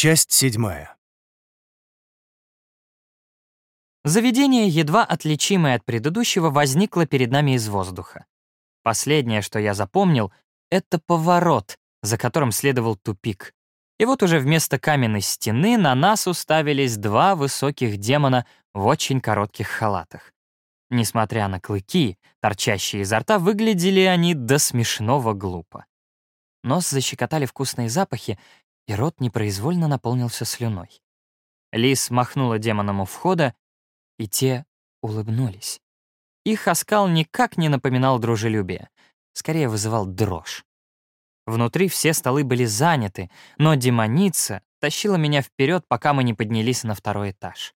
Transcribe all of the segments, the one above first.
Часть седьмая. Заведение, едва отличимое от предыдущего, возникло перед нами из воздуха. Последнее, что я запомнил, — это поворот, за которым следовал тупик. И вот уже вместо каменной стены на нас уставились два высоких демона в очень коротких халатах. Несмотря на клыки, торчащие изо рта, выглядели они до смешного глупо. Нос защекотали вкусные запахи, и рот непроизвольно наполнился слюной. Лис махнула демонам у входа, и те улыбнулись. Их оскал никак не напоминал дружелюбие, скорее вызывал дрожь. Внутри все столы были заняты, но демоница тащила меня вперед, пока мы не поднялись на второй этаж.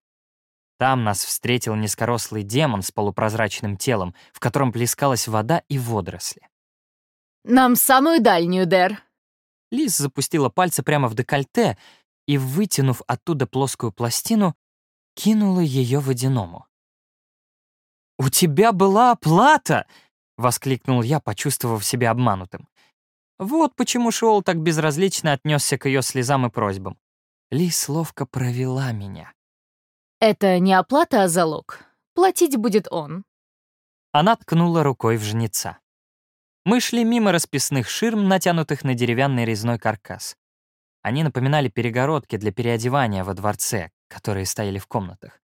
Там нас встретил низкорослый демон с полупрозрачным телом, в котором плескалась вода и водоросли. «Нам самую дальнюю, Дэр», Лиз запустила пальцы прямо в декольте и, вытянув оттуда плоскую пластину, кинула ее водяному. «У тебя была оплата!» — воскликнул я, почувствовав себя обманутым. Вот почему Шоул так безразлично отнесся к ее слезам и просьбам. Лиз ловко провела меня. «Это не оплата, а залог. Платить будет он». Она ткнула рукой в жнеца. Мы шли мимо расписных ширм, натянутых на деревянный резной каркас. Они напоминали перегородки для переодевания во дворце, которые стояли в комнатах.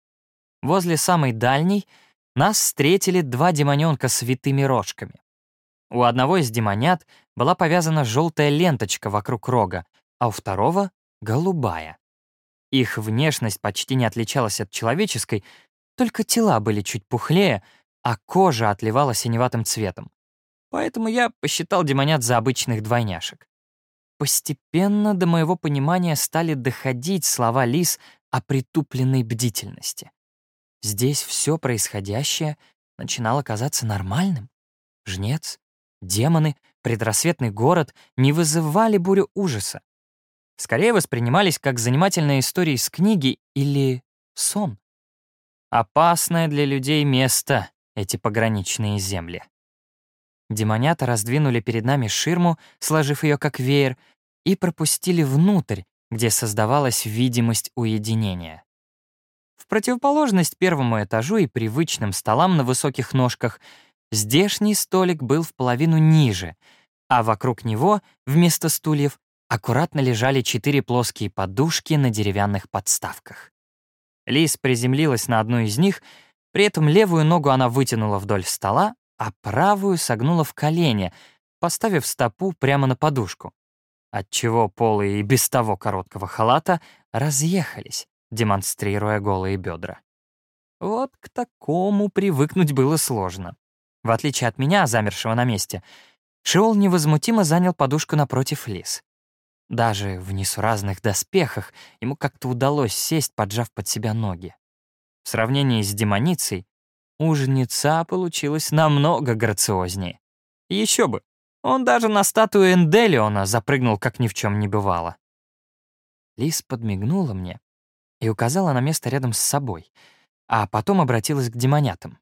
Возле самой дальней нас встретили два демонёнка с витыми рожками. У одного из демонят была повязана желтая ленточка вокруг рога, а у второго — голубая. Их внешность почти не отличалась от человеческой, только тела были чуть пухлее, а кожа отливала синеватым цветом. Поэтому я посчитал демонят за обычных двойняшек. Постепенно до моего понимания стали доходить слова Лис о притупленной бдительности. Здесь все происходящее начинало казаться нормальным. Жнец, демоны, предрассветный город не вызывали бурю ужаса. Скорее воспринимались как занимательная история из книги или сон. Опасное для людей место эти пограничные земли. Демонята раздвинули перед нами ширму, сложив ее как веер, и пропустили внутрь, где создавалась видимость уединения. В противоположность первому этажу и привычным столам на высоких ножках, здешний столик был в половину ниже, а вокруг него, вместо стульев, аккуратно лежали четыре плоские подушки на деревянных подставках. Лис приземлилась на одну из них, при этом левую ногу она вытянула вдоль стола, а правую согнула в колени, поставив стопу прямо на подушку, отчего полы и без того короткого халата разъехались, демонстрируя голые бедра. Вот к такому привыкнуть было сложно. В отличие от меня, замершего на месте, Шиол невозмутимо занял подушку напротив Лис. Даже в несуразных доспехах ему как-то удалось сесть, поджав под себя ноги. В сравнении с демоницей у жнеца получилось намного грациознее. Еще бы, он даже на статую Энделиона запрыгнул, как ни в чем не бывало. Лис подмигнула мне и указала на место рядом с собой, а потом обратилась к демонятам.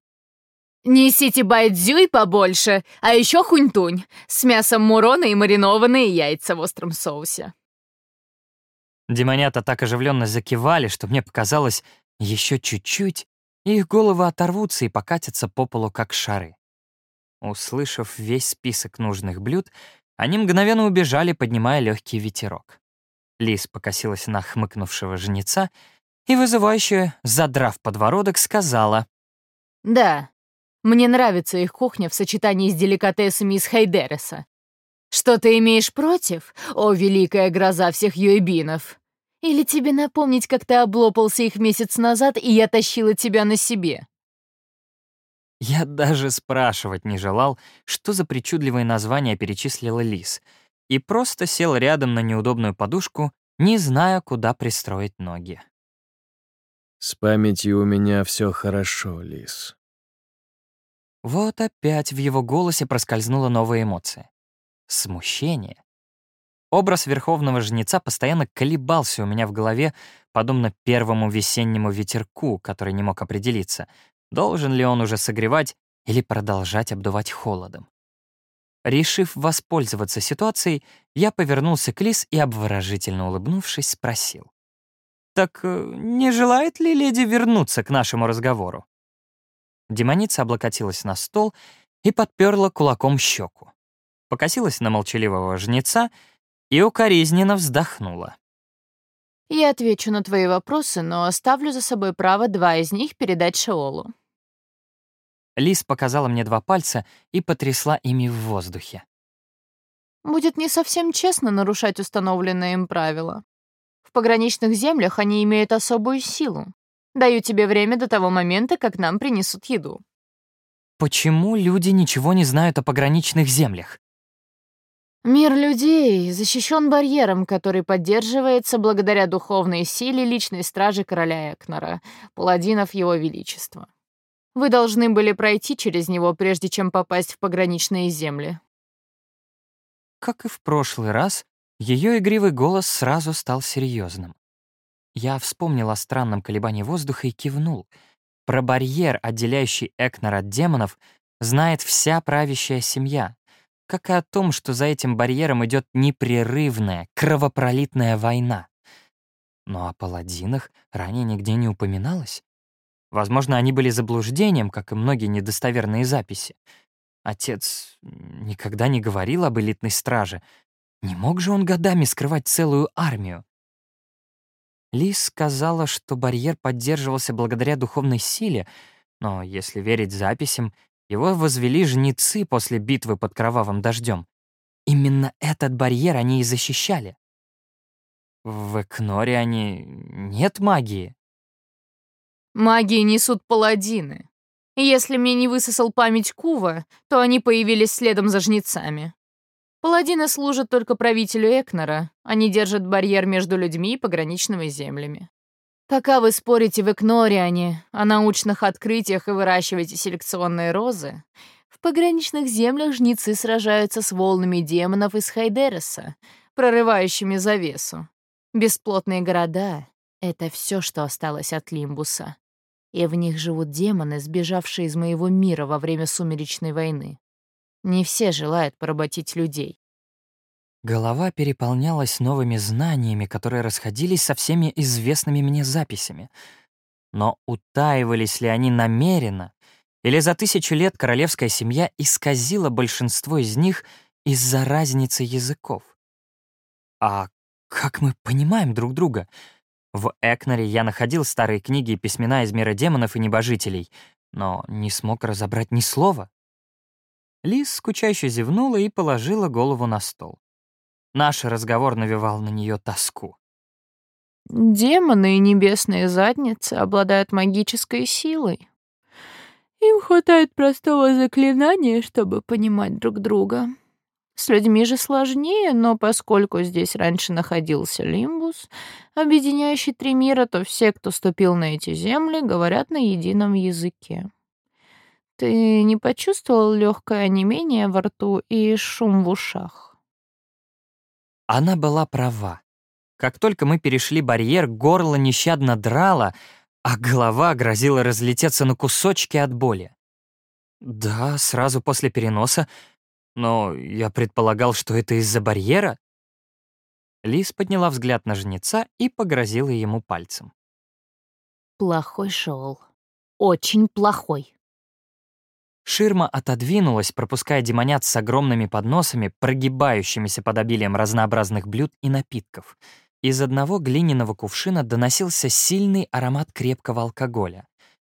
«Несите байдзюй побольше, а еще хунь-тунь с мясом мурона и маринованные яйца в остром соусе». Демонята так оживленно закивали, что мне показалось, еще чуть-чуть, их головы оторвутся и покатятся по полу, как шары. Услышав весь список нужных блюд, они мгновенно убежали, поднимая легкий ветерок. Лис покосилась на хмыкнувшего жнеца и, вызывающе, задрав подбородок, сказала. «Да, мне нравится их кухня в сочетании с деликатесами из Хайдереса. Что ты имеешь против, о великая гроза всех юэбинов?» Или тебе напомнить, как ты облопался их месяц назад, и я тащила тебя на себе?» Я даже спрашивать не желал, что за причудливое название перечислила Лис, и просто сел рядом на неудобную подушку, не зная, куда пристроить ноги. «С памятью у меня все хорошо, Лис». Вот опять в его голосе проскользнула новая эмоция. Смущение. Образ верховного жнеца постоянно колебался у меня в голове, подобно первому весеннему ветерку, который не мог определиться, должен ли он уже согревать или продолжать обдувать холодом. Решив воспользоваться ситуацией, я повернулся к Лис и, обворожительно улыбнувшись, спросил. «Так э, не желает ли леди вернуться к нашему разговору?» Демоница облокотилась на стол и подперла кулаком щеку. Покосилась на молчаливого жнеца и укоризненно вздохнула. Я отвечу на твои вопросы, но оставлю за собой право два из них передать Шеолу. Лис показала мне два пальца и потрясла ими в воздухе. Будет не совсем честно нарушать установленные им правила. В пограничных землях они имеют особую силу. Даю тебе время до того момента, как нам принесут еду. Почему люди ничего не знают о пограничных землях? Мир людей защищен барьером, который поддерживается благодаря духовной силе личной стражи короля Экнора, паладинов его величества. Вы должны были пройти через него, прежде чем попасть в пограничные земли. Как и в прошлый раз, ее игривый голос сразу стал серьезным. Я вспомнил о странном колебании воздуха и кивнул. Про барьер, отделяющий Экнор от демонов, знает вся правящая семья, как и о том, что за этим барьером идет непрерывная, кровопролитная война. Но о паладинах ранее нигде не упоминалось. Возможно, они были заблуждением, как и многие недостоверные записи. Отец никогда не говорил об элитной страже. Не мог же он годами скрывать целую армию? Лис сказала, что барьер поддерживался благодаря духовной силе, но, если верить записям, его возвели жнецы после битвы под кровавым дождем. Именно этот барьер они и защищали. В Экноре они... нет магии. Магии несут паладины. Если мне не высосал память Кува, то они появились следом за жнецами. Паладины служат только правителю Экнора, они держат барьер между людьми и пограничными землями. Пока вы спорите в Экнориане о научных открытиях и выращиваете селекционные розы, в пограничных землях жнецы сражаются с волнами демонов из Хайдереса, прорывающими завесу. Бесплотные города — это все, что осталось от Лимбуса. И в них живут демоны, сбежавшие из моего мира во время Сумеречной войны. Не все желают поработить людей. Голова переполнялась новыми знаниями, которые расходились со всеми известными мне записями. Но утаивались ли они намеренно, или за тысячу лет королевская семья исказила большинство из них из-за разницы языков? А как мы понимаем друг друга? В Экнере я находил старые книги и письмена из мира демонов и небожителей, но не смог разобрать ни слова. Лис скучающе зевнула и положила голову на стол. Наш разговор навевал на нее тоску. Демоны и небесные задницы обладают магической силой. Им хватает простого заклинания, чтобы понимать друг друга. С людьми же сложнее, но поскольку здесь раньше находился Лимбус, объединяющий три мира, то все, кто ступил на эти земли, говорят на едином языке. Ты не почувствовал легкое онемение во рту и шум в ушах? Она была права. Как только мы перешли барьер, горло нещадно драло, а голова грозила разлететься на кусочки от боли. Да, сразу после переноса, но я предполагал, что это из-за барьера. Лис подняла взгляд на жнеца и погрозила ему пальцем. Плохой шел. Очень плохой. Ширма отодвинулась, пропуская демонят с огромными подносами, прогибающимися под обилием разнообразных блюд и напитков. Из одного глиняного кувшина доносился сильный аромат крепкого алкоголя.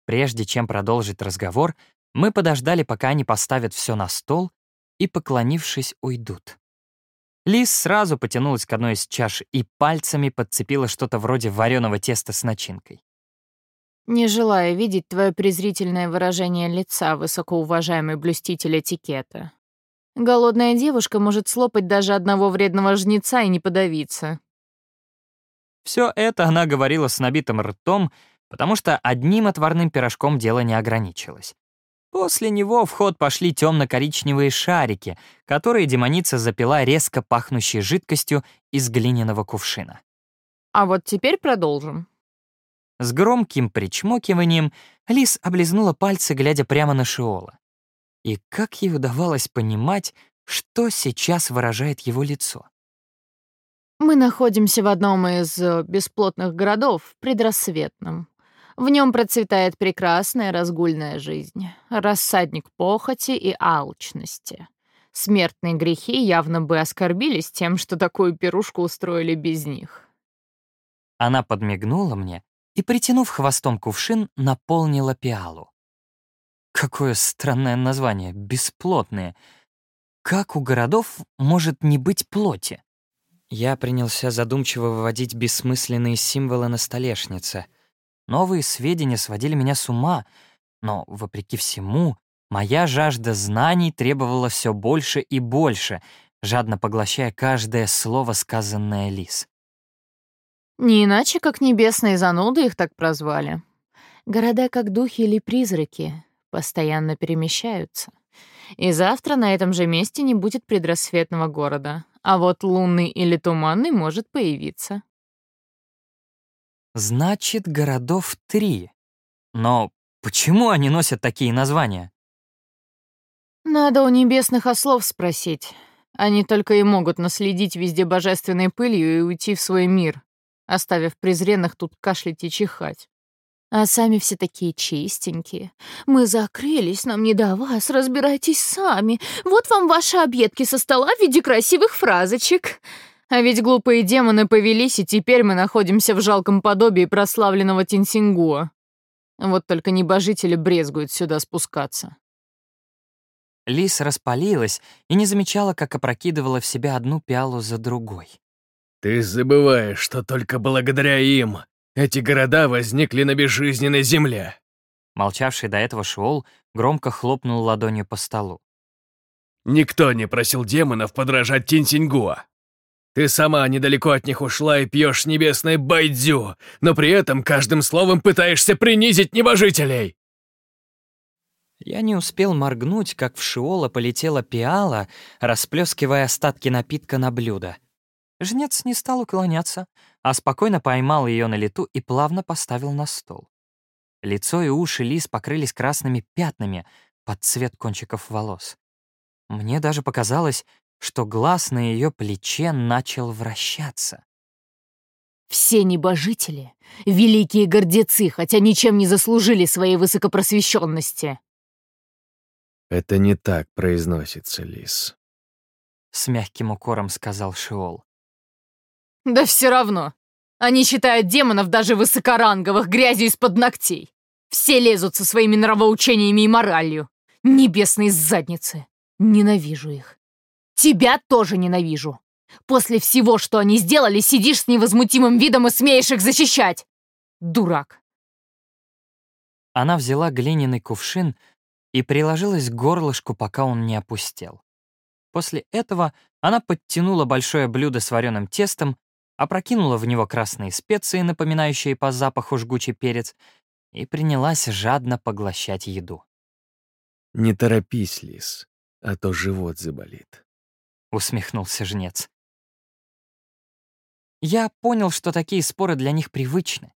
Прежде чем продолжить разговор, мы подождали, пока они поставят все на стол и, поклонившись, уйдут. Лис сразу потянулась к одной из чаш и пальцами подцепила что-то вроде вареного теста с начинкой. Не желая видеть твое презрительное выражение лица, высокоуважаемый блюститель этикета. Голодная девушка может слопать даже одного вредного жнеца и не подавиться. Все это она говорила с набитым ртом, потому что одним отварным пирожком дело не ограничилось. После него в ход пошли темно-коричневые шарики, которые демоница запила резко пахнущей жидкостью из глиняного кувшина. А вот теперь продолжим. С громким причмокиванием Лис облизнула пальцы, глядя прямо на Шиола. И как ей удавалось понимать, что сейчас выражает его лицо. Мы находимся в одном из э, бесплотных городов, предрассветном. В нем процветает прекрасная разгульная жизнь, рассадник похоти и алчности. Смертные грехи явно бы оскорбились тем, что такую пирушку устроили без них. Она подмигнула мне и, притянув хвостом кувшин, наполнила пиалу. Какое странное название — бесплотные. Как у городов может не быть плоти? Я принялся задумчиво выводить бессмысленные символы на столешнице. Новые сведения сводили меня с ума, но, вопреки всему, моя жажда знаний требовала все больше и больше, жадно поглощая каждое слово, сказанное Лис. Не иначе, как небесные зануды их так прозвали. Города, как духи или призраки, постоянно перемещаются. И завтра на этом же месте не будет предрассветного города, а вот лунный или туманный может появиться. Значит, городов три. Но почему они носят такие названия? Надо у небесных ослов спросить. Они только и могут наследить везде божественной пылью и уйти в свой мир, оставив презренных тут кашлять и чихать. А сами все такие чистенькие. Мы закрылись, нам не до вас, разбирайтесь сами. Вот вам ваши объедки со стола в виде красивых фразочек. А ведь глупые демоны повелись, и теперь мы находимся в жалком подобии прославленного Тинсингуа. Вот только небожители брезгуют сюда спускаться. Лис распалилась и не замечала, как опрокидывала в себя одну пиалу за другой. «Ты забываешь, что только благодаря им эти города возникли на безжизненной земле. Молчавший до этого Шиол громко хлопнул ладонью по столу. Никто не просил демонов подражать Тинсингуа. Ты сама недалеко от них ушла и пьешь небесное байдзю, но при этом каждым словом пытаешься принизить небожителей. Я не успел моргнуть, как в Шиола полетела пиала, расплескивая остатки напитка на блюдо. Жнец не стал уклоняться, а спокойно поймал ее на лету и плавно поставил на стол. Лицо и уши Лис покрылись красными пятнами под цвет кончиков волос. Мне даже показалось, что глаз на ее плече начал вращаться. «Все небожители — великие гордецы, хотя ничем не заслужили своей высокопросвещенности». «Это не так произносится, Лис», — с мягким укором сказал Шиол. Да все равно. Они считают демонов даже высокоранговых грязью из-под ногтей. Все лезут со своими нравоучениями и моралью. Небесные задницы. Ненавижу их. Тебя тоже ненавижу. После всего, что они сделали, сидишь с невозмутимым видом и смеешь их защищать. Дурак. Она взяла глиняный кувшин и приложилась к горлышку, пока он не опустел. После этого она подтянула большое блюдо с вареным тестом опрокинула в него красные специи, напоминающие по запаху жгучий перец, и принялась жадно поглощать еду. «Не торопись, лис, а то живот заболит», — усмехнулся жнец. Я понял, что такие споры для них привычны.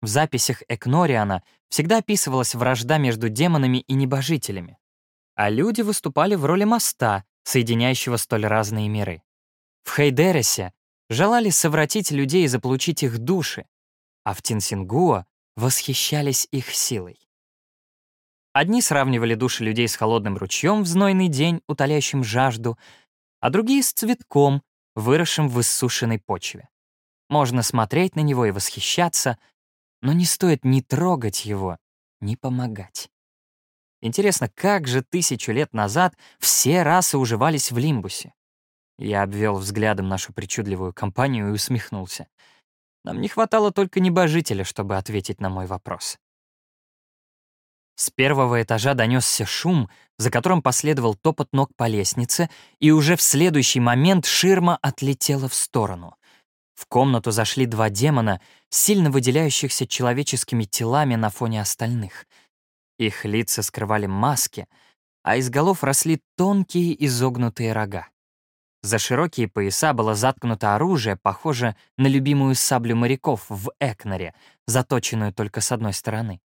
В записях Экнориана всегда описывалась вражда между демонами и небожителями, а люди выступали в роли моста, соединяющего столь разные миры. В Хейдересе желали совратить людей и заполучить их души, а в Тинсингуа восхищались их силой. Одни сравнивали души людей с холодным ручьем в знойный день, утоляющим жажду, а другие — с цветком, выросшим в иссушенной почве. Можно смотреть на него и восхищаться, но не стоит ни трогать его, ни помогать. Интересно, как же тысячу лет назад все расы уживались в Лимбусе? Я обвел взглядом нашу причудливую компанию и усмехнулся. Нам не хватало только небожителя, чтобы ответить на мой вопрос. С первого этажа донесся шум, за которым последовал топот ног по лестнице, и уже в следующий момент ширма отлетела в сторону. В комнату зашли два демона, сильно выделяющихся человеческими телами на фоне остальных. Их лица скрывали маски, а из голов росли тонкие изогнутые рога. За широкие пояса было заткнуто оружие, похоже на любимую саблю моряков в Экнере, заточенную только с одной стороны.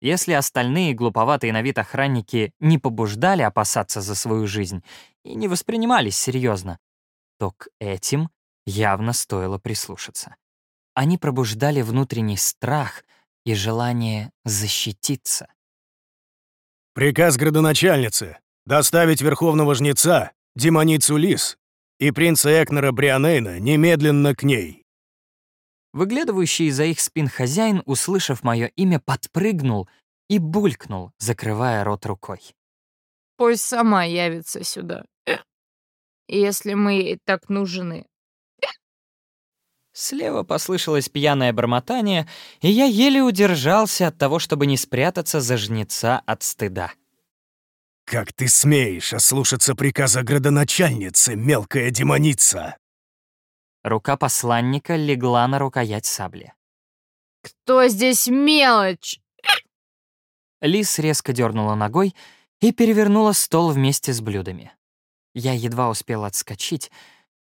Если остальные глуповатые на вид охранники не побуждали опасаться за свою жизнь, и не воспринимались серьезно, то к этим явно стоило прислушаться. Они пробуждали внутренний страх и желание защититься. «Приказ градоначальницы — доставить верховного жнеца, демоницу Лис, и принца Экнера Брианейна немедленно к ней». Выглядывающий из-за их спин хозяин, услышав мое имя, подпрыгнул и булькнул, закрывая рот рукой. Пусть сама явится сюда. Если мы ей так нужны. Слева послышалось пьяное бормотание, и я еле удержался от того, чтобы не спрятаться за жнеца от стыда. «Как ты смеешь ослушаться приказа градоначальницы, мелкая демоница?» Рука посланника легла на рукоять сабли. «Кто здесь мелочь?» Лис резко дернула ногой и перевернула стол вместе с блюдами. Я едва успел отскочить,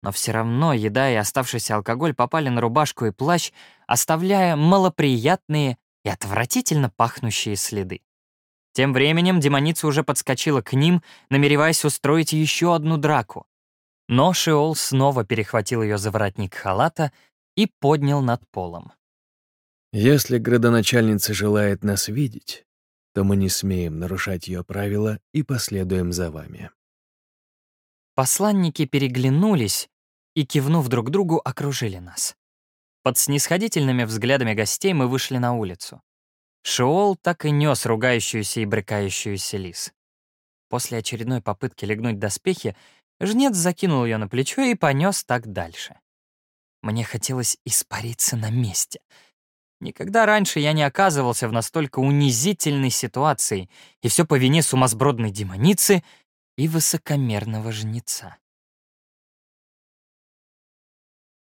но все равно еда и оставшийся алкоголь попали на рубашку и плащ, оставляя малоприятные и отвратительно пахнущие следы. Тем временем демоница уже подскочила к ним, намереваясь устроить еще одну драку. Но Шиол снова перехватил ее за воротник халата и поднял над полом. «Если градоначальница желает нас видеть, то мы не смеем нарушать ее правила и последуем за вами». Посланники переглянулись и, кивнув друг другу, окружили нас. Под снисходительными взглядами гостей мы вышли на улицу. Шиол так и нес ругающуюся и брыкающуюся лис. После очередной попытки легнуть доспехи, жнец закинул ее на плечо и понес так дальше. Мне хотелось испариться на месте. Никогда раньше я не оказывался в настолько унизительной ситуации, и все по вине сумасбродной демоницы и высокомерного жнеца.